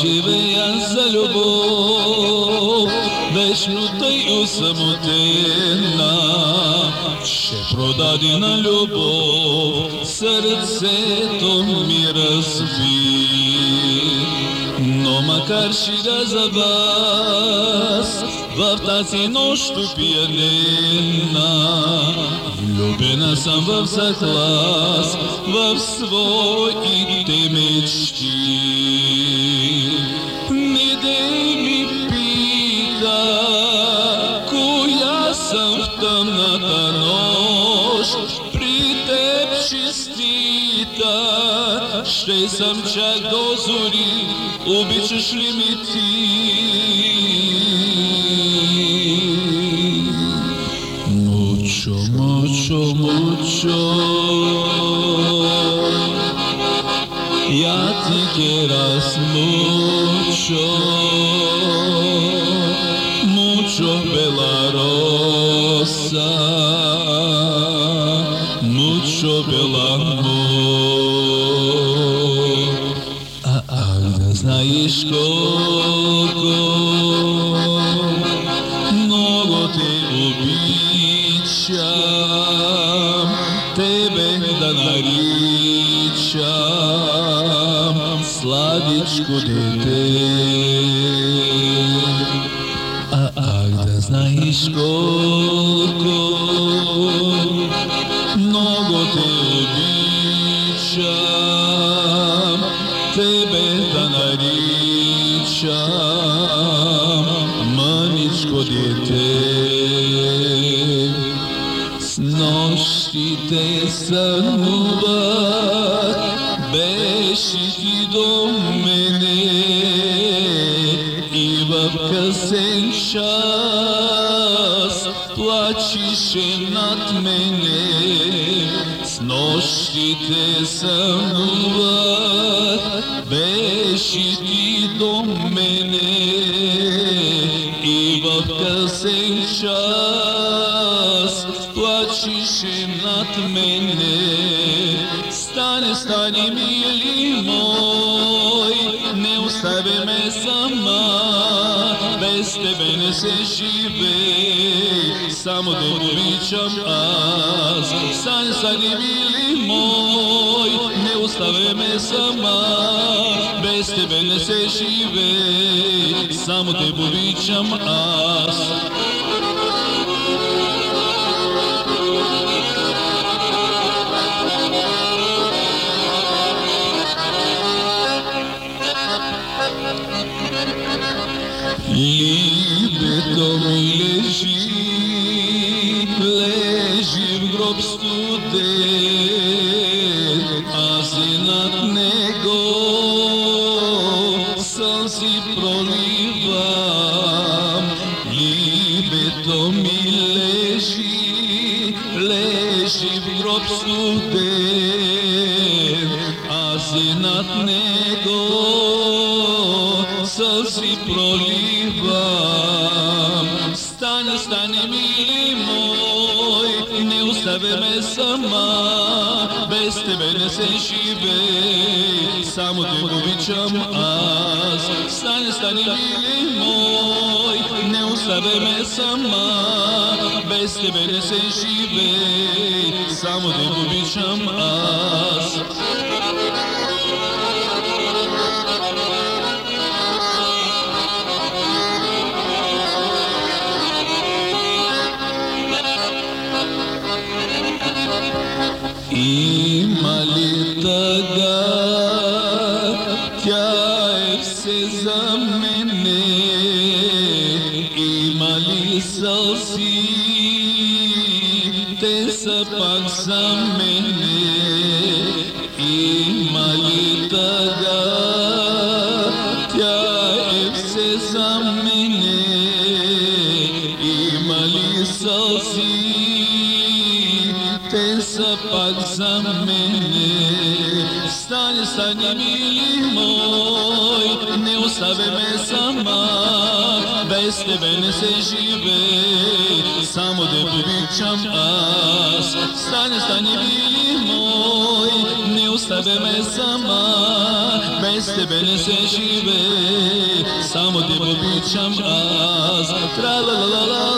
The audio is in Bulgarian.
живея за любов, вечната и усамотена, ще продади на любов, сърцето ми разби. Но макар шига за вас, в тази нощ пиянена, влюбена съм в захлас, в своите мечти. Fejsem čak do zori, ubičeš li mi ti? Mucho, mucho, mucho. Ja ti quieras mucho. Mucho bela rosa. Mucho bela rosa Славічку дити, а, а, да знаєш коко, наричам мъничко дете. С нощите сънувах, беше ти до мене и в късен час плачеше над мене. С нощите сънувах, беше găsești Placi și nat mene Stane, stani mili moj Ne ustavi me sama Bez tebe ne se žive Samo te pričam a Stane, stani mili moj Ne ustavi me sama без тебе не се живее, само те обичам аз. Либето ми лежи, лежи mi leży, leży w grobcu ten, a synatnego solsi proliwam. Stani, stani, mili moj, nie ustawię me sama, bez tebe ne se žive, samo te uvićam as. Stani, stani, mili moj, sabeme sama beste bere se shive samo devu bicham as Imalitagam te sepaksa mene imali taga Taif se zamene imali salsi te sepaksa mene Stani, stani mili moj, ne usave me sama bez tebe se žive, samo da pričam as. Stani stani bili moj, ne ustave me sama, bez tebe ne se žive, samo da pričam as. Tra la la la la.